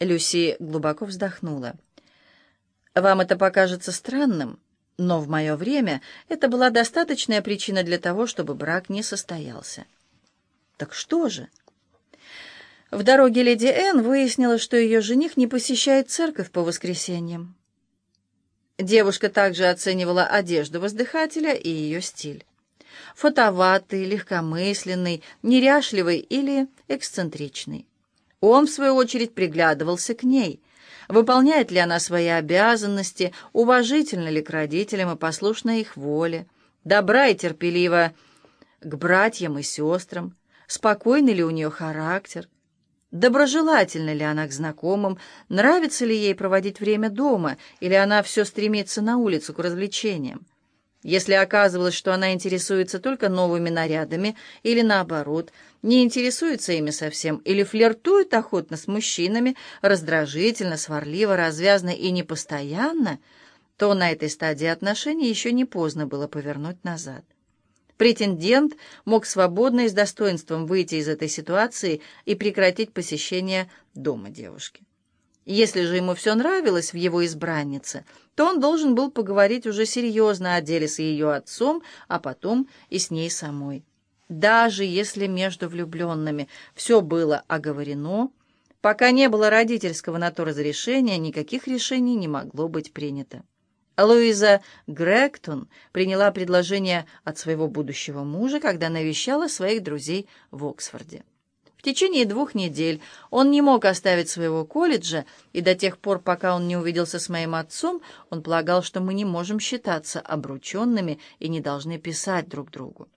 Люси глубоко вздохнула. «Вам это покажется странным, но в мое время это была достаточная причина для того, чтобы брак не состоялся». «Так что же?» В дороге леди Энн выяснила, что ее жених не посещает церковь по воскресеньям. Девушка также оценивала одежду воздыхателя и ее стиль. Фотоватый, легкомысленный, неряшливый или эксцентричный. Он, в свою очередь, приглядывался к ней. Выполняет ли она свои обязанности, уважительно ли к родителям и послушна их воле, добра и терпелива к братьям и сестрам, спокойный ли у нее характер, доброжелательна ли она к знакомым, нравится ли ей проводить время дома, или она все стремится на улицу к развлечениям. Если оказывалось, что она интересуется только новыми нарядами, или наоборот, не интересуется ими совсем, или флиртует охотно с мужчинами, раздражительно, сварливо, развязно и непостоянно, то на этой стадии отношений еще не поздно было повернуть назад. Претендент мог свободно и с достоинством выйти из этой ситуации и прекратить посещение дома девушки. Если же ему все нравилось в его избраннице, то он должен был поговорить уже серьезно о деле с ее отцом, а потом и с ней самой. Даже если между влюбленными все было оговорено, пока не было родительского на то разрешения, никаких решений не могло быть принято. Луиза Гректон приняла предложение от своего будущего мужа, когда навещала своих друзей в Оксфорде. В течение двух недель он не мог оставить своего колледжа, и до тех пор, пока он не увиделся с моим отцом, он полагал, что мы не можем считаться обрученными и не должны писать друг другу.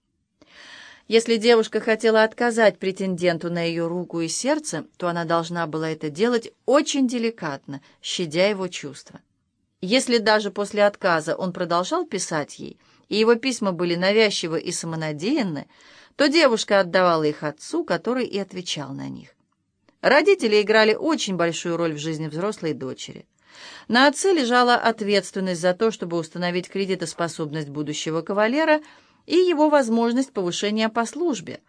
Если девушка хотела отказать претенденту на ее руку и сердце, то она должна была это делать очень деликатно, щадя его чувства. Если даже после отказа он продолжал писать ей, и его письма были навязчивы и самонадеянны, то девушка отдавала их отцу, который и отвечал на них. Родители играли очень большую роль в жизни взрослой дочери. На отце лежала ответственность за то, чтобы установить кредитоспособность будущего кавалера и его возможность повышения по службе,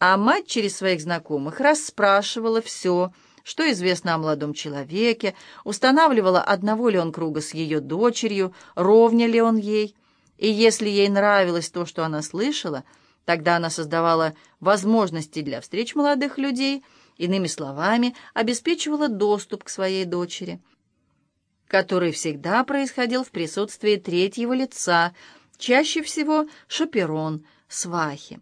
а мать через своих знакомых расспрашивала все, что известно о молодом человеке, устанавливала, одного ли он круга с ее дочерью, ровня ли он ей, и если ей нравилось то, что она слышала – Тогда она создавала возможности для встреч молодых людей, иными словами, обеспечивала доступ к своей дочери, который всегда происходил в присутствии третьего лица, чаще всего шаперон, свахи.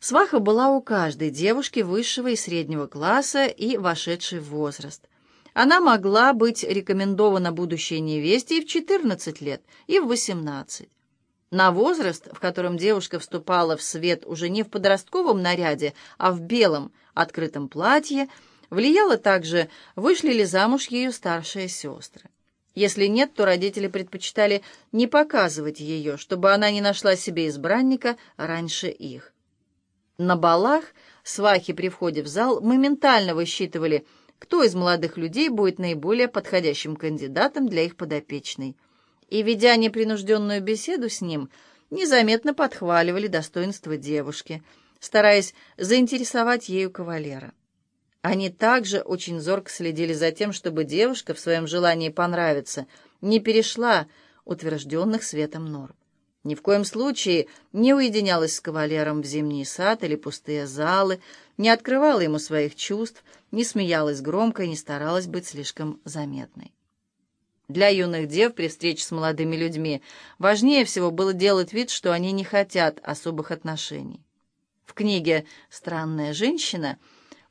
Сваха была у каждой девушки высшего и среднего класса и вошедшей в возраст. Она могла быть рекомендована будущей невесте и в 14 лет, и в 18. На возраст, в котором девушка вступала в свет уже не в подростковом наряде, а в белом открытом платье, влияло также, вышли ли замуж ее старшие сестры. Если нет, то родители предпочитали не показывать ее, чтобы она не нашла себе избранника раньше их. На балах свахи при входе в зал моментально высчитывали, кто из молодых людей будет наиболее подходящим кандидатом для их подопечной – и, ведя непринужденную беседу с ним, незаметно подхваливали достоинства девушки, стараясь заинтересовать ею кавалера. Они также очень зорко следили за тем, чтобы девушка в своем желании понравиться не перешла утвержденных светом норм. Ни в коем случае не уединялась с кавалером в зимний сад или пустые залы, не открывала ему своих чувств, не смеялась громко и не старалась быть слишком заметной. Для юных дев при встрече с молодыми людьми важнее всего было делать вид, что они не хотят особых отношений. В книге «Странная женщина»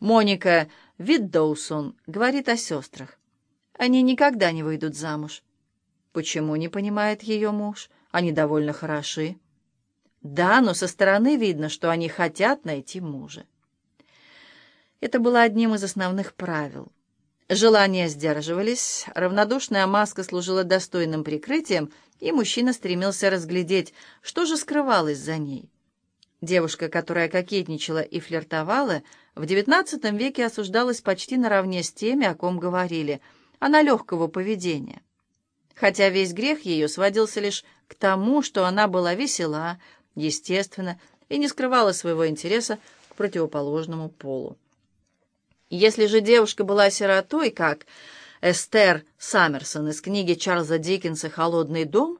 Моника Виддоусон говорит о сестрах. Они никогда не выйдут замуж. Почему не понимает ее муж? Они довольно хороши. Да, но со стороны видно, что они хотят найти мужа. Это было одним из основных правил — Желания сдерживались, равнодушная маска служила достойным прикрытием, и мужчина стремился разглядеть, что же скрывалось за ней. Девушка, которая кокетничала и флиртовала, в XIX веке осуждалась почти наравне с теми, о ком говорили, она легкого поведения. Хотя весь грех ее сводился лишь к тому, что она была весела, естественно, и не скрывала своего интереса к противоположному полу. Если же девушка была сиротой, как Эстер Саммерсон из книги Чарльза Диккенса «Холодный дом»,